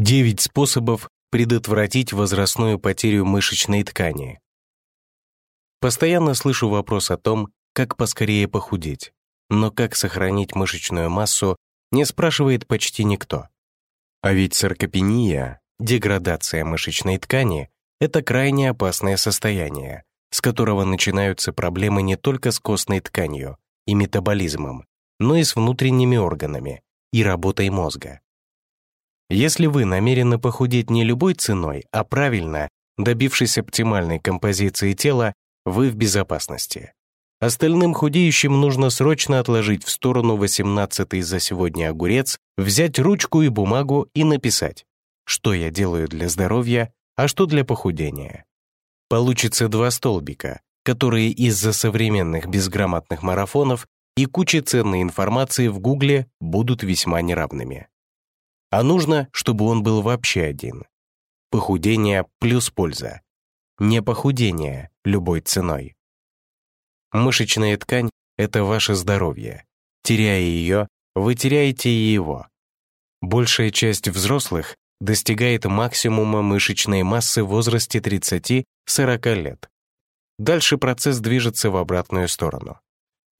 9 способов предотвратить возрастную потерю мышечной ткани. Постоянно слышу вопрос о том, как поскорее похудеть, но как сохранить мышечную массу, не спрашивает почти никто. А ведь саркопения, деградация мышечной ткани, это крайне опасное состояние, с которого начинаются проблемы не только с костной тканью и метаболизмом, но и с внутренними органами и работой мозга. Если вы намерены похудеть не любой ценой, а правильно, добившись оптимальной композиции тела, вы в безопасности. Остальным худеющим нужно срочно отложить в сторону 18-й за сегодня огурец, взять ручку и бумагу и написать, что я делаю для здоровья, а что для похудения. Получится два столбика, которые из-за современных безграмотных марафонов и кучи ценной информации в Гугле будут весьма неравными. А нужно, чтобы он был вообще один. Похудение плюс польза. Не похудение любой ценой. Мышечная ткань — это ваше здоровье. Теряя ее, вы теряете и его. Большая часть взрослых достигает максимума мышечной массы в возрасте 30-40 лет. Дальше процесс движется в обратную сторону.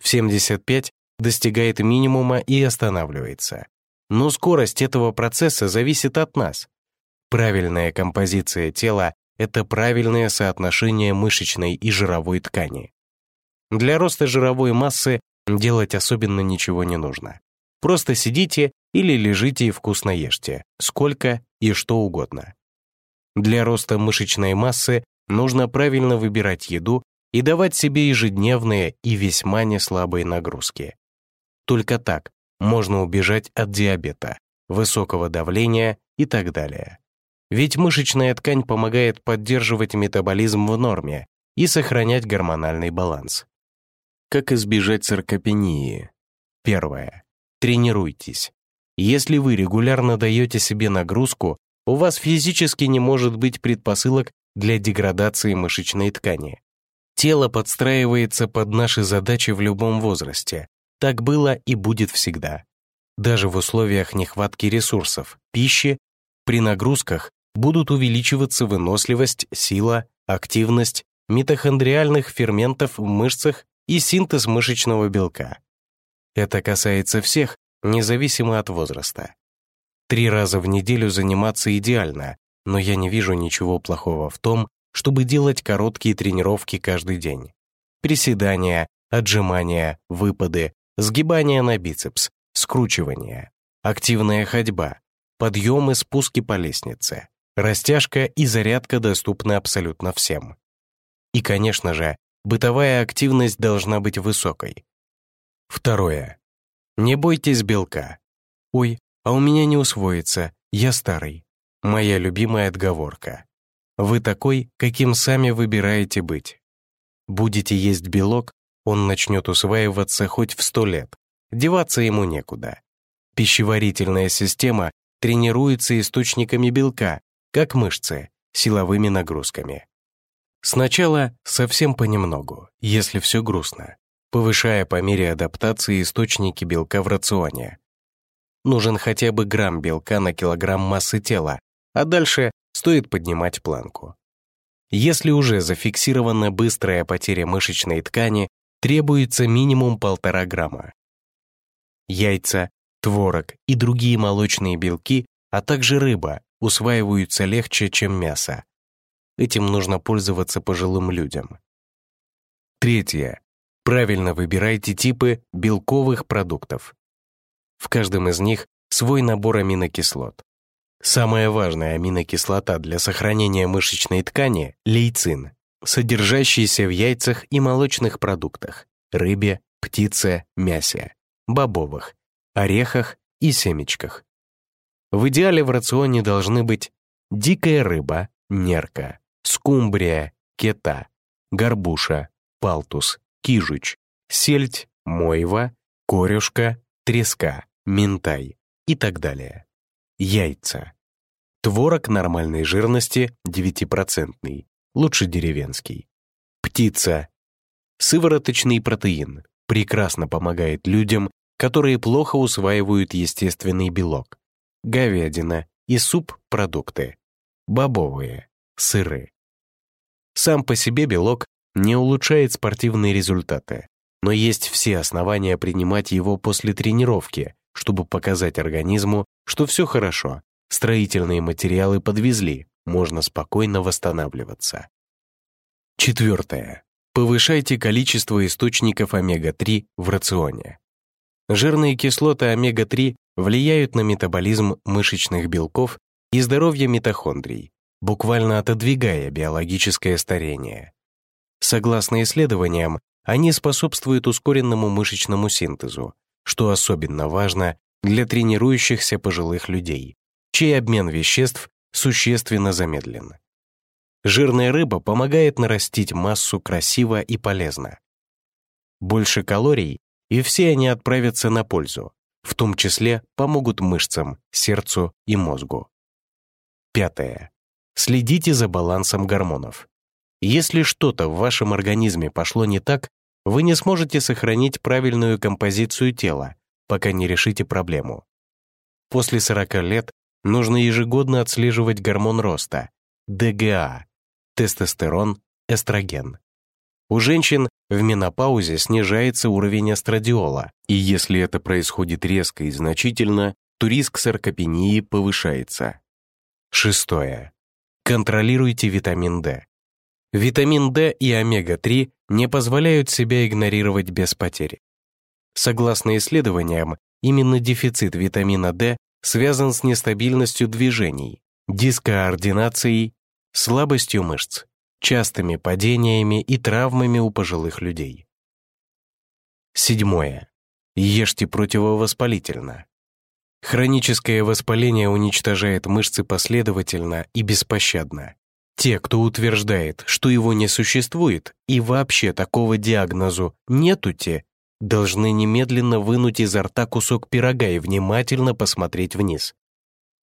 В 75 достигает минимума и останавливается. Но скорость этого процесса зависит от нас. Правильная композиция тела — это правильное соотношение мышечной и жировой ткани. Для роста жировой массы делать особенно ничего не нужно. Просто сидите или лежите и вкусно ешьте, сколько и что угодно. Для роста мышечной массы нужно правильно выбирать еду и давать себе ежедневные и весьма неслабые нагрузки. Только так можно убежать от диабета, высокого давления и так далее. Ведь мышечная ткань помогает поддерживать метаболизм в норме и сохранять гормональный баланс. Как избежать саркопении? Первое. Тренируйтесь. Если вы регулярно даете себе нагрузку, у вас физически не может быть предпосылок для деградации мышечной ткани. Тело подстраивается под наши задачи в любом возрасте. Так было и будет всегда. Даже в условиях нехватки ресурсов, пищи, при нагрузках будут увеличиваться выносливость, сила, активность митохондриальных ферментов в мышцах и синтез мышечного белка. Это касается всех, независимо от возраста. Три раза в неделю заниматься идеально, но я не вижу ничего плохого в том, чтобы делать короткие тренировки каждый день. Приседания, отжимания, выпады, сгибания на бицепс, скручивание, активная ходьба, подъемы, спуски по лестнице, растяжка и зарядка доступны абсолютно всем. И, конечно же, Бытовая активность должна быть высокой. Второе. Не бойтесь белка. Ой, а у меня не усвоится, я старый. Моя любимая отговорка. Вы такой, каким сами выбираете быть. Будете есть белок, он начнет усваиваться хоть в сто лет. Деваться ему некуда. Пищеварительная система тренируется источниками белка, как мышцы, силовыми нагрузками. Сначала совсем понемногу, если все грустно, повышая по мере адаптации источники белка в рационе. Нужен хотя бы грамм белка на килограмм массы тела, а дальше стоит поднимать планку. Если уже зафиксирована быстрая потеря мышечной ткани, требуется минимум полтора грамма. Яйца, творог и другие молочные белки, а также рыба усваиваются легче, чем мясо, Этим нужно пользоваться пожилым людям. Третье. Правильно выбирайте типы белковых продуктов. В каждом из них свой набор аминокислот. Самая важная аминокислота для сохранения мышечной ткани – лейцин, содержащийся в яйцах и молочных продуктах, рыбе, птице, мясе, бобовых, орехах и семечках. В идеале в рационе должны быть дикая рыба, нерка, скумбрия, кета, горбуша, палтус, кижуч, сельдь, мойва, корюшка, треска, минтай и так далее. Яйца. Творог нормальной жирности 9%, лучше деревенский. Птица. Сывороточный протеин прекрасно помогает людям, которые плохо усваивают естественный белок. Говядина, и субпродукты — бобовые, сыры. Сам по себе белок не улучшает спортивные результаты, но есть все основания принимать его после тренировки, чтобы показать организму, что все хорошо, строительные материалы подвезли, можно спокойно восстанавливаться. Четвертое. Повышайте количество источников омега-3 в рационе. Жирные кислоты омега-3 влияют на метаболизм мышечных белков и здоровье митохондрий, буквально отодвигая биологическое старение. Согласно исследованиям, они способствуют ускоренному мышечному синтезу, что особенно важно для тренирующихся пожилых людей, чей обмен веществ существенно замедлен. Жирная рыба помогает нарастить массу красиво и полезно. Больше калорий, и все они отправятся на пользу, в том числе помогут мышцам, сердцу и мозгу. Пятое. Следите за балансом гормонов. Если что-то в вашем организме пошло не так, вы не сможете сохранить правильную композицию тела, пока не решите проблему. После 40 лет нужно ежегодно отслеживать гормон роста – ДГА, тестостерон, эстроген. У женщин в менопаузе снижается уровень эстрадиола, и если это происходит резко и значительно, то риск саркопении повышается. Шестое. Контролируйте витамин D. Витамин D и омега-3 не позволяют себя игнорировать без потери. Согласно исследованиям, именно дефицит витамина D связан с нестабильностью движений, дискоординацией, слабостью мышц, частыми падениями и травмами у пожилых людей. Седьмое. Ешьте противовоспалительно. Хроническое воспаление уничтожает мышцы последовательно и беспощадно. Те, кто утверждает, что его не существует и вообще такого диагнозу нету-те, должны немедленно вынуть изо рта кусок пирога и внимательно посмотреть вниз.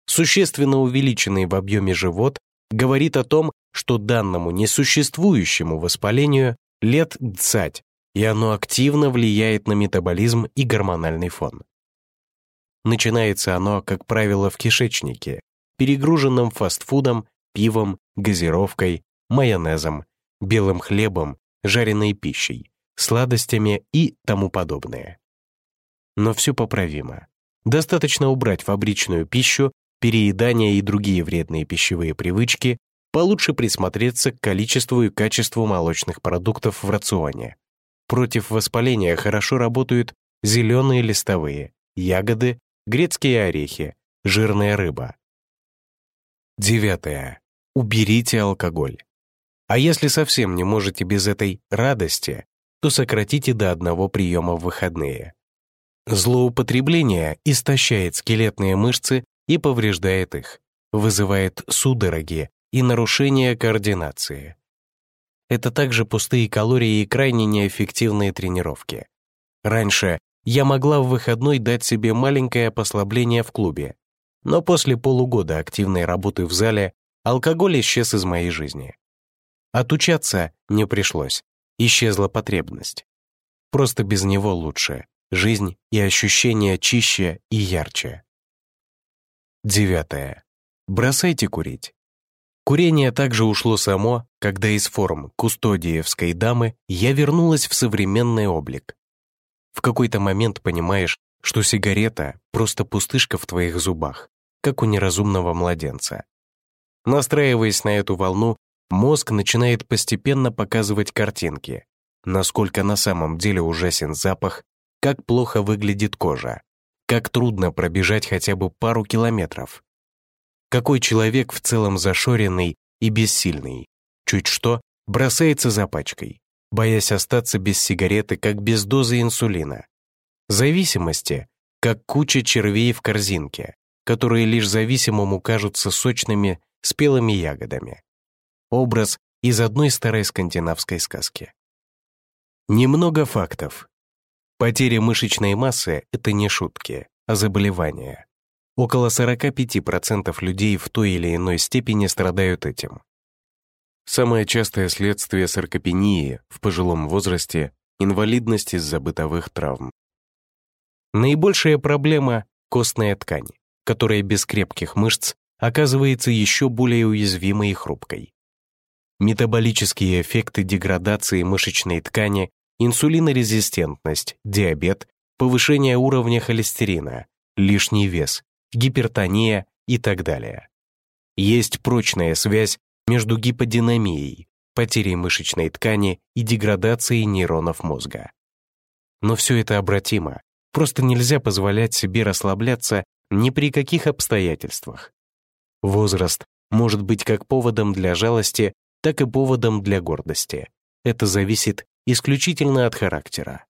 Существенно увеличенный в объеме живот говорит о том, что данному несуществующему воспалению лет дцать, и оно активно влияет на метаболизм и гормональный фон. Начинается оно, как правило, в кишечнике, перегруженном фастфудом, пивом, газировкой, майонезом, белым хлебом, жареной пищей, сладостями и тому подобное. Но все поправимо. Достаточно убрать фабричную пищу, переедание и другие вредные пищевые привычки, получше присмотреться к количеству и качеству молочных продуктов в рационе. Против воспаления хорошо работают зеленые листовые, ягоды, грецкие орехи, жирная рыба. Девятое. Уберите алкоголь. А если совсем не можете без этой радости, то сократите до одного приема в выходные. Злоупотребление истощает скелетные мышцы и повреждает их, вызывает судороги и нарушение координации. Это также пустые калории и крайне неэффективные тренировки. Раньше я могла в выходной дать себе маленькое послабление в клубе, но после полугода активной работы в зале алкоголь исчез из моей жизни. Отучаться не пришлось, исчезла потребность. Просто без него лучше, жизнь и ощущения чище и ярче. Девятое. Бросайте курить. Курение также ушло само, когда из форм кустодиевской дамы я вернулась в современный облик. В какой-то момент понимаешь, что сигарета — просто пустышка в твоих зубах, как у неразумного младенца. Настраиваясь на эту волну, мозг начинает постепенно показывать картинки, насколько на самом деле ужасен запах, как плохо выглядит кожа, как трудно пробежать хотя бы пару километров. Какой человек в целом зашоренный и бессильный, чуть что бросается за пачкой, боясь остаться без сигареты, как без дозы инсулина. Зависимости, как куча червей в корзинке, которые лишь зависимому кажутся сочными, спелыми ягодами образ из одной старой скандинавской сказки. Немного фактов. Потеря мышечной массы — это не шутки, а заболевание. Около 45% людей в той или иной степени страдают этим. Самое частое следствие саркопении в пожилом возрасте — инвалидность из-за бытовых травм. Наибольшая проблема — костная ткань, которая без крепких мышц оказывается еще более уязвимой и хрупкой. Метаболические эффекты деградации мышечной ткани, инсулинорезистентность, диабет, повышение уровня холестерина, лишний вес, гипертония и так далее. Есть прочная связь между гиподинамией, потерей мышечной ткани и деградацией нейронов мозга. Но все это обратимо, просто нельзя позволять себе расслабляться ни при каких обстоятельствах. Возраст может быть как поводом для жалости, так и поводом для гордости. Это зависит исключительно от характера.